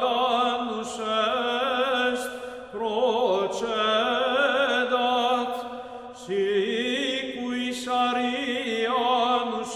Dominus procedat si qui Sarianus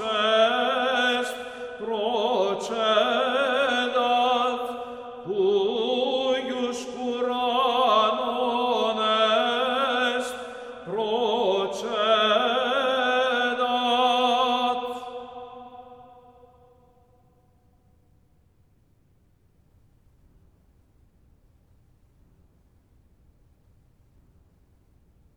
est procedat.